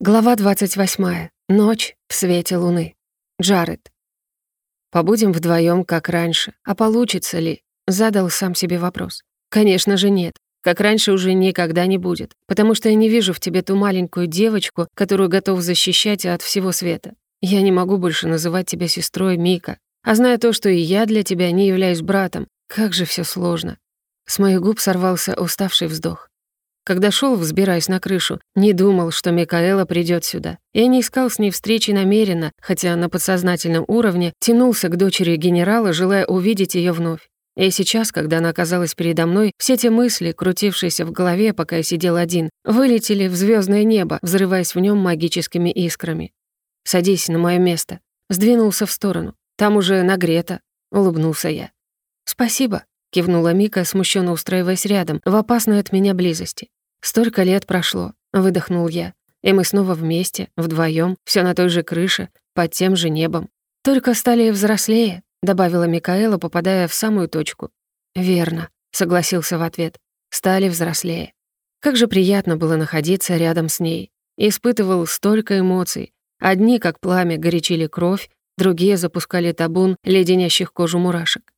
Глава 28. Ночь в свете луны. Джаред. «Побудем вдвоем, как раньше. А получится ли?» Задал сам себе вопрос. «Конечно же нет. Как раньше уже никогда не будет. Потому что я не вижу в тебе ту маленькую девочку, которую готов защищать от всего света. Я не могу больше называть тебя сестрой Мика. А зная то, что и я для тебя не являюсь братом, как же все сложно». С моих губ сорвался уставший вздох. Когда шел, взбираясь на крышу, не думал, что Микаэла придет сюда. Я не искал с ней встречи намеренно, хотя на подсознательном уровне тянулся к дочери генерала, желая увидеть ее вновь. И сейчас, когда она оказалась передо мной, все те мысли, крутившиеся в голове, пока я сидел один, вылетели в звездное небо, взрываясь в нем магическими искрами. «Садись на мое место». Сдвинулся в сторону. «Там уже нагрето», — улыбнулся я. «Спасибо», — кивнула Мика, смущенно устраиваясь рядом, в опасной от меня близости. «Столько лет прошло», — выдохнул я. «И мы снова вместе, вдвоем, все на той же крыше, под тем же небом. Только стали взрослее», — добавила Микаэла, попадая в самую точку. «Верно», — согласился в ответ. «Стали взрослее». Как же приятно было находиться рядом с ней. Испытывал столько эмоций. Одни, как пламя, горячили кровь, другие запускали табун леденящих кожу мурашек.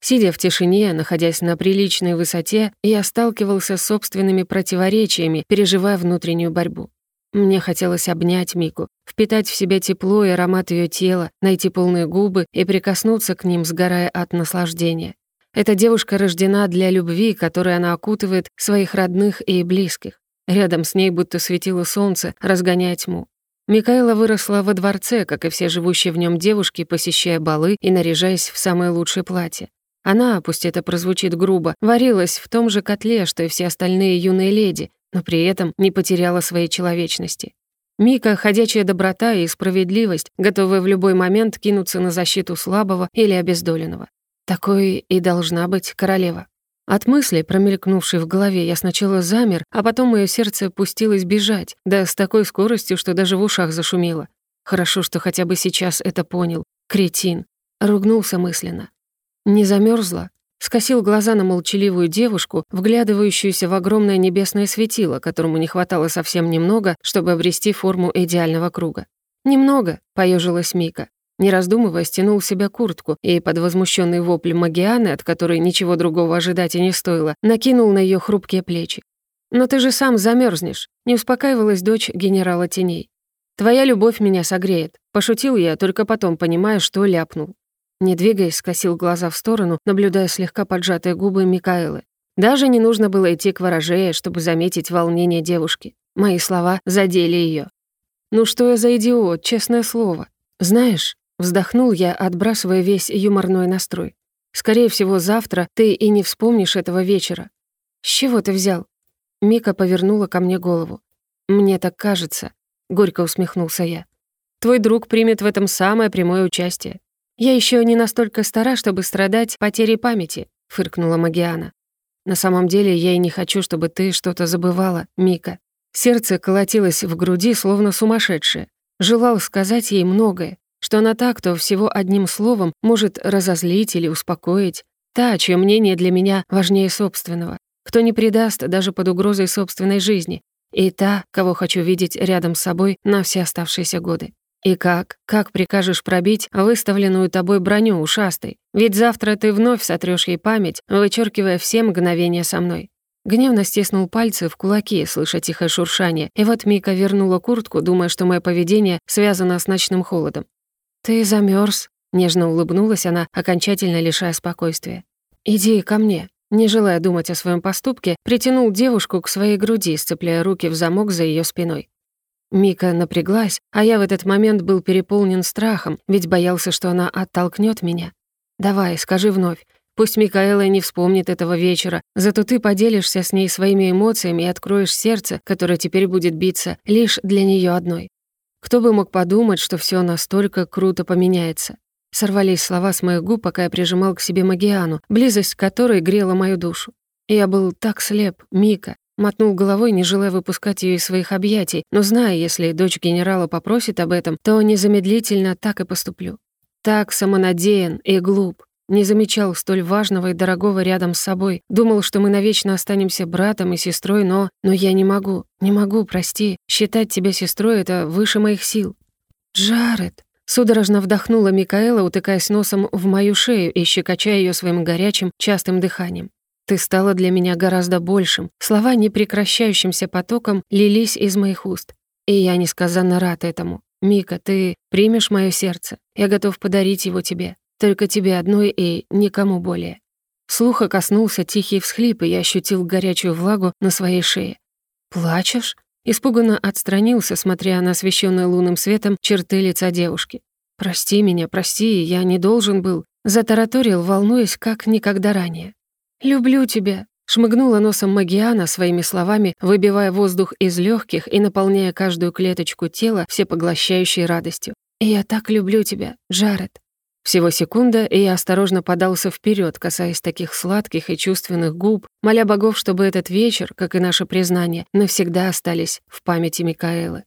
Сидя в тишине, находясь на приличной высоте, я сталкивался с собственными противоречиями, переживая внутреннюю борьбу. Мне хотелось обнять Мику, впитать в себя тепло и аромат ее тела, найти полные губы и прикоснуться к ним, сгорая от наслаждения. Эта девушка рождена для любви, которой она окутывает своих родных и близких. Рядом с ней будто светило солнце, разгоняя тьму. Микаэла выросла во дворце, как и все живущие в нем девушки, посещая балы и наряжаясь в самые лучшие платья. Она, пусть это прозвучит грубо, варилась в том же котле, что и все остальные юные леди, но при этом не потеряла своей человечности. Мика — ходячая доброта и справедливость, готовая в любой момент кинуться на защиту слабого или обездоленного. Такой и должна быть королева. От мысли, промелькнувшей в голове, я сначала замер, а потом мое сердце пустилось бежать, да с такой скоростью, что даже в ушах зашумело. Хорошо, что хотя бы сейчас это понял. Кретин. Ругнулся мысленно. Не замерзла? Скосил глаза на молчаливую девушку, вглядывающуюся в огромное небесное светило, которому не хватало совсем немного, чтобы обрести форму идеального круга. «Немного», — поежилась Мика. Не раздумывая, стянул себя куртку и под возмущенный вопль Магианы, от которой ничего другого ожидать и не стоило, накинул на ее хрупкие плечи. «Но ты же сам замерзнешь, не успокаивалась дочь генерала теней. «Твоя любовь меня согреет», — пошутил я, только потом понимая, что ляпнул. Не двигаясь, скосил глаза в сторону, наблюдая слегка поджатые губы Микаэлы. Даже не нужно было идти к ворожее, чтобы заметить волнение девушки. Мои слова задели ее. «Ну что я за идиот, честное слово. Знаешь...» Вздохнул я, отбрасывая весь юморной настрой. «Скорее всего, завтра ты и не вспомнишь этого вечера». «С чего ты взял?» Мика повернула ко мне голову. «Мне так кажется», — горько усмехнулся я. «Твой друг примет в этом самое прямое участие. «Я еще не настолько стара, чтобы страдать потерей памяти», — фыркнула Магиана. «На самом деле я и не хочу, чтобы ты что-то забывала, Мика». Сердце колотилось в груди, словно сумасшедшее. Желал сказать ей многое, что она та, кто всего одним словом может разозлить или успокоить, та, чье мнение для меня важнее собственного, кто не предаст даже под угрозой собственной жизни, и та, кого хочу видеть рядом с собой на все оставшиеся годы. «И как? Как прикажешь пробить выставленную тобой броню ушастой? Ведь завтра ты вновь сотрёшь ей память, вычеркивая все мгновения со мной». Гневно стиснул пальцы в кулаки, слыша тихое шуршание, и вот Мика вернула куртку, думая, что мое поведение связано с ночным холодом. «Ты замерз, нежно улыбнулась она, окончательно лишая спокойствия. «Иди ко мне». Не желая думать о своем поступке, притянул девушку к своей груди, сцепляя руки в замок за ее спиной. Мика напряглась, а я в этот момент был переполнен страхом, ведь боялся, что она оттолкнет меня. «Давай, скажи вновь. Пусть Микаэла не вспомнит этого вечера, зато ты поделишься с ней своими эмоциями и откроешь сердце, которое теперь будет биться лишь для нее одной. Кто бы мог подумать, что все настолько круто поменяется?» Сорвались слова с моих губ, пока я прижимал к себе Магиану, близость которой грела мою душу. Я был так слеп, Мика, Мотнул головой, не желая выпускать ее из своих объятий, но зная, если дочь генерала попросит об этом, то незамедлительно так и поступлю. Так самонадеян и глуп. Не замечал столь важного и дорогого рядом с собой. Думал, что мы навечно останемся братом и сестрой, но... Но я не могу, не могу, прости. Считать тебя сестрой — это выше моих сил. Джаред. Судорожно вдохнула Микаэла, утыкаясь носом в мою шею и щекоча ее своим горячим, частым дыханием. «Ты стала для меня гораздо большим». Слова непрекращающимся потоком лились из моих уст. И я несказанно рад этому. «Мика, ты примешь мое сердце? Я готов подарить его тебе. Только тебе одной и никому более». Слуха коснулся тихий всхлип, и я ощутил горячую влагу на своей шее. «Плачешь?» Испуганно отстранился, смотря на освещенные лунным светом черты лица девушки. «Прости меня, прости, я не должен был», затараторил, волнуясь, как никогда ранее. «Люблю тебя», шмыгнула носом Магиана своими словами, выбивая воздух из легких и наполняя каждую клеточку тела всепоглощающей радостью. «Я так люблю тебя, Джаред». Всего секунда, и я осторожно подался вперед, касаясь таких сладких и чувственных губ, моля богов, чтобы этот вечер, как и наше признание, навсегда остались в памяти Микаэлы.